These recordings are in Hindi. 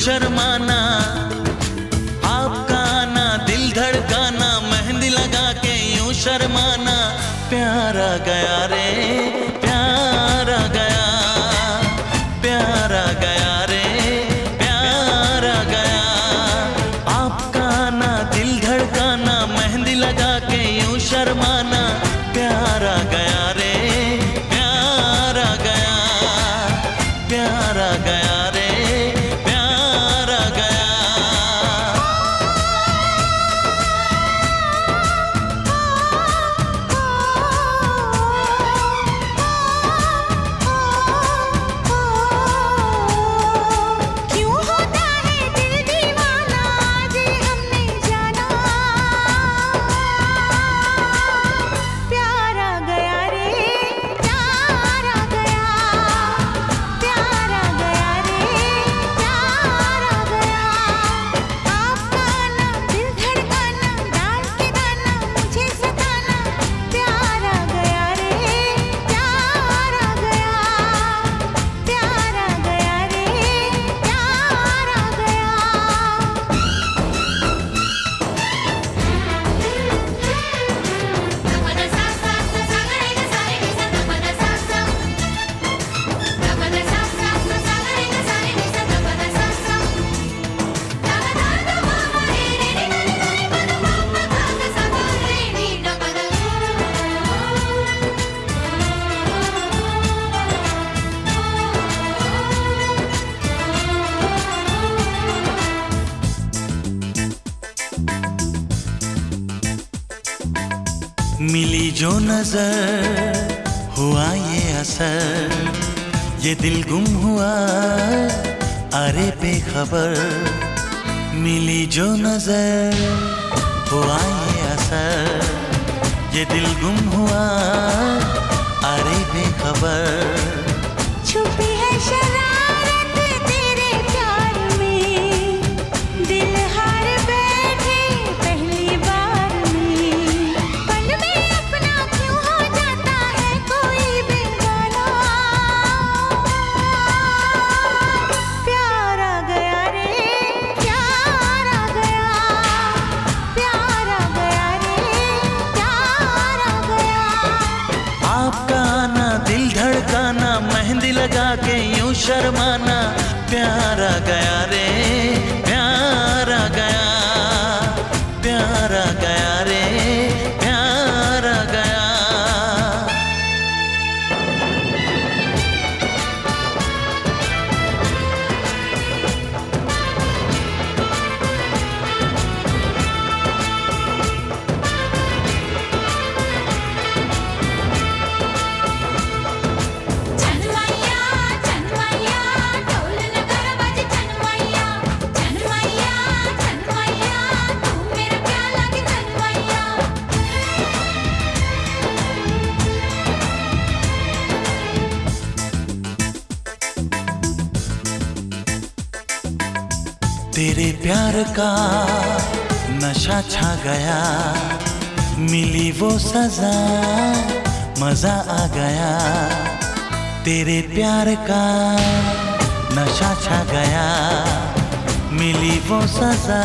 शर्माना आपका आना दिल धड़काना मेहंदी लगा के यूँ शर्माना प्यारा गया रे। जो नज़र हुआ ये असर, ये दिल गुम हुआ, अरे बेखबर मिली जो नज़र हुआ ये असर, ये दिल गुम हुआ, अरे बेखबर। गाना मेहंदी लगा के यूँ शर्माना प्यारा गया रे। तेरे प्यार का नशा छा गया। मिली वो सजा, मज़ा आ गया। तेरे प्यार का नशा छा गया। मिली वो सजा,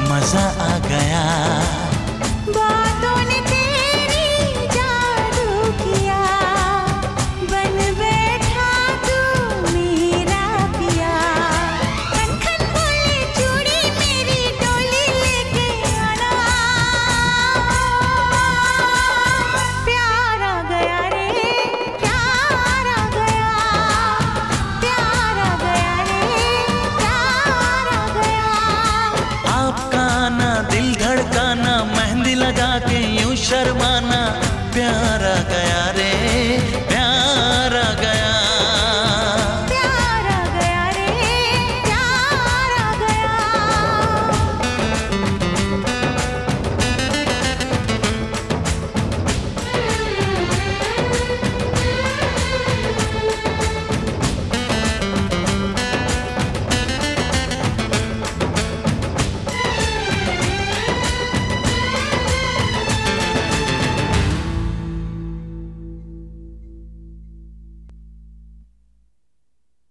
मज़ा आ गया।